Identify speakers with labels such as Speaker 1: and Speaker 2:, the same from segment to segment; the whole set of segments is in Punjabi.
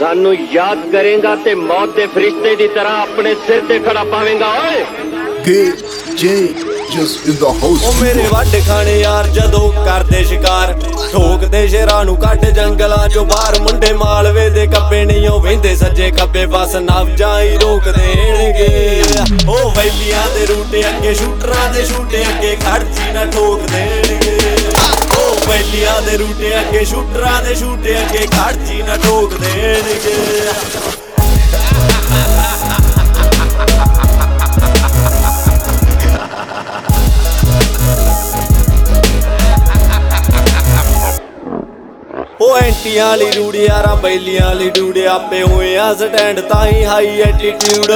Speaker 1: ਸਾਨੂੰ ਯਾਦ ਕਰੇਗਾ ਤੇ ਮੌਤ ਦੇ ਫਰਿਸ਼ਤੇ ਦੀ ਤਰ੍ਹਾਂ ਆਪਣੇ ਸਿਰ ਤੇ ਖੜਾ ਪਾਵੇਂਗਾ ਓਏ!
Speaker 2: J just in the house.
Speaker 3: ਉਹ ਮੇਰੇ ਵੱਡ ਖਾਣੇ ਯਾਰ ਜਦੋਂ ਕਰਦੇ ਸ਼ਿਕਾਰ। ਠੋਕਦੇ ਸ਼ੇਰਾਂ ਨੂੰ ਕੱਢ ਜੰਗਲਾਂ ਚੋਂ ਬਾਹਰ। ਮੁੰਡੇ ਮਾਲਵੇ ਦੇ ਕੱਬੇ ਨਹੀਂ ਉਹ ਵਹਿੰਦੇ ਸੱਜੇ ਖੱਬੇ ਬਸ ਨਵਜਾਂ ਹੀ ਰੋਕ ਦੇਣਗੇ। ਉਹ ਵੈਲੀਆਂ ਦੇ ਰੂਟੇ ਅੱਗੇ ਸ਼ੂਟਰਾਂ ਦੇ ਸ਼ੂਟੇ ਅੱਗੇ। ਖੜਜੀ ਨਾ ਠੋਕ ਦੇਣਗੇ। ਉਹ ਵੈਲੀਆਂ ਦੇ ਰੂਟੇ ਅੱਗੇ, ਸ਼ੂਟਰਾਂ ਦੇ ਸ਼ੂਟੇ ਅੱਗੇ ਖੜਜੀ ਨਾ ਠੋਕ ਦੇਣਗੇ। ਉਹ ਐਂਟੀਆਂ ਵਾਲੀ ਰੂੜੀ ਯਾਰਾਂ ਬੈਲੀਆਂ ਵਾਲੀ ਡੂੜੇ ਆਪੇ ਹੋਏ ਆ ਸਟੈਂਡ ਤਾਂ ਹੀ ਹਾਈ ਐਟੀਟਿਊਡ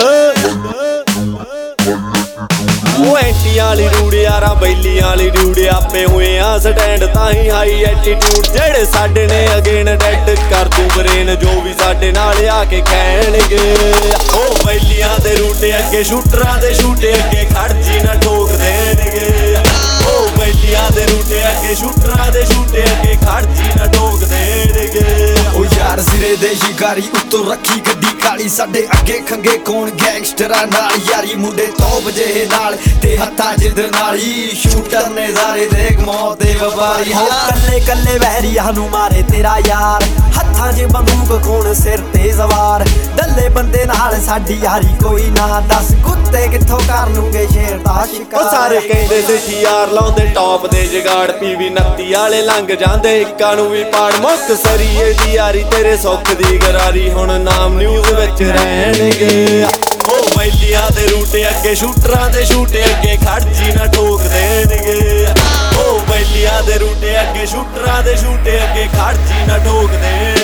Speaker 3: ਐਂਟੀਆਂ ਵਾਲੀ ਰੂੜੀ ਯਾਰਾਂ ਬੈਲੀਆਂ ਵਾਲੀ ਡੂੜੇ ਆਪੇ ਹੋਏ ਆ ਸਟੈਂਡ, ਤਾਂ ਹੀ ਹਾਈ ਐਟੀਟਿਊਡ ਜਿਹੜੇ ਸਾਡੇ ਨੇ ਅਗੇਨ ਡੈਡ ਕਰ ਦੂ ਬਰੇਨ ਜੋ ਵੀ ਸਾਡੇ ਨਾਲ ਆ ਕੇ ਕਹਿਣਗੇ। ਉਹ ਬੈਲੀਆਂ ਦੇ ਰੂਟੇ ਅੱਗੇ, ਸ਼ੂਟਰਾਂ ਦੇ ਸ਼ੂਟੇ ਅੱਗੇ ਖੜ ਸ਼ੂਟਰਾਂ ਦੇ ਸ਼ੂਟੇ ਅੱਗੇ ਖੜਜੀ ਨਾ ਠੋਕ ਦੇਣਗੇ
Speaker 4: ਉਹ ਯਾਰ ਸਿਰੇ ਦੇ ਸ਼ਿਕਾਰੀ ਉੱਤੋਂ ਰੱਖੀ ਗੱਡੀ ਕਾਲੀ। ਸਾਡੇ ਅੱਗੇ ਖੰਗੇ ਕੌਣ ਗੈਂਗਸਟਰਾਂ ਨਾਲ? ਯਾਰੀ ਮੁੰਡੇ ਤੋਪ ਜਿਹੇ ਨਾਲ ਤੇ ਹੱਥਾਂ ਜਿੱਦ ਨਾਲੀ ਸ਼ੂਟਰ ਨੇ ਜ਼ਾਰੇ ਦੇਖ ਮੌਤ ਦੇ ਵਪਾਰੀ।
Speaker 5: ਹੋ ਕੱਲੇ ਕੱਲੇ ਵਹਿਰੀਆਂ ਨੂੰ ਮਾਰੇ ਤੇਰਾ ਯਾਰ। ਹੱਥਾਂ ਬੰਦੂਕ ਖੋਣ ਸਿਰ ਤੇ ਸਵਾਰ। ਦੱਲੇ ਬੰਦੇ ਨਾਲ ਸਾਡੀ ਯਾਰੀ ਕੋਈ ਨਾ। ਦੱਸ ਕੁੱਤੇ ਕਿੱਥੋਂ ਕਰ ਲੂਗੇ ਸ਼ੇਰ ਦਾ ਸ਼ਿਕਾਰ।
Speaker 3: ਉਹ ਸਾਰੇ ਕਹਿੰਦੇ ਸੀ ਯਾਰ ਲਾਉਂਦੇ, ਟੌਪ ਦੇ ਜਗਾੜ, ਪੀਵੀ 29 ਵਾਲੇ ਲੰਘ ਜਾਂਦੇ। ਇੱਕਾਂ ਨੂੰ ਵੀ ਪਾੜ ਮੁੱਕ ਸਰੀਏ ਦੀ ਯਾਰੀ, ਤੇਰੇ ਸੁੱਖ ਦੀ ਗਰਾਰੀ। ਹੁਣ ਨਾਮ ਨਿਊਜ਼ ਵਿੱਚ ਰਹਿਣਗੇ। ਉਹ ਵੈਲੀਆਂ ਦੇ ਰੂਟੇ ਅੱਗੇ, ਸ਼ੂਟਰਾਂ ਦੇ ਸ਼ੂਟੇ ਅੱਗੇ ਖੜਜੀ ਨਾ ਠੋਕ ਦੇਣਗੇ। ਉਹ ਵੈਲੀਆਂ ਦੇ ਰੂਟੇ ਅੱਗੇ, ਸ਼ੂਟਰਾਂ ਦੇ ਸ਼ੂਟੇ ਅੱਗੇ ਖੜਜੀ ਨਾ ਠੋਕ ਦੇਣਗੇ।